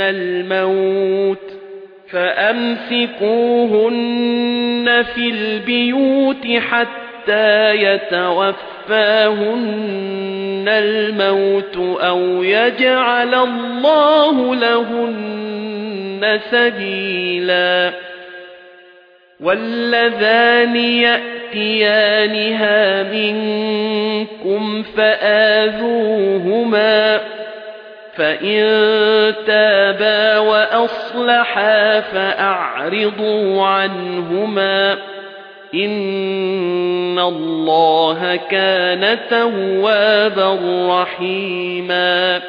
الموت فأمسكوهن في البيوت حتى يتوفاهن الموت أو يجعل الله لهن سبيلا واللذان يأتيانها منكم فآذوهما فإن تابا وأصلحا فأعرضوا عنهما إن الله كان توابا رحيما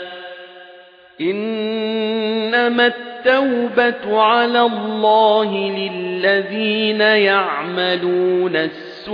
إنما التوبة على الله للذين يعملون السوء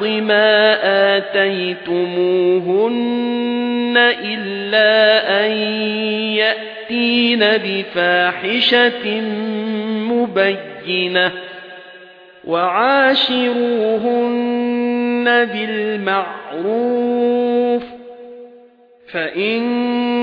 ما آتيتموهن إلا أن يأتين بفاحشة مبينة وعاشروهن بالمعروف فإن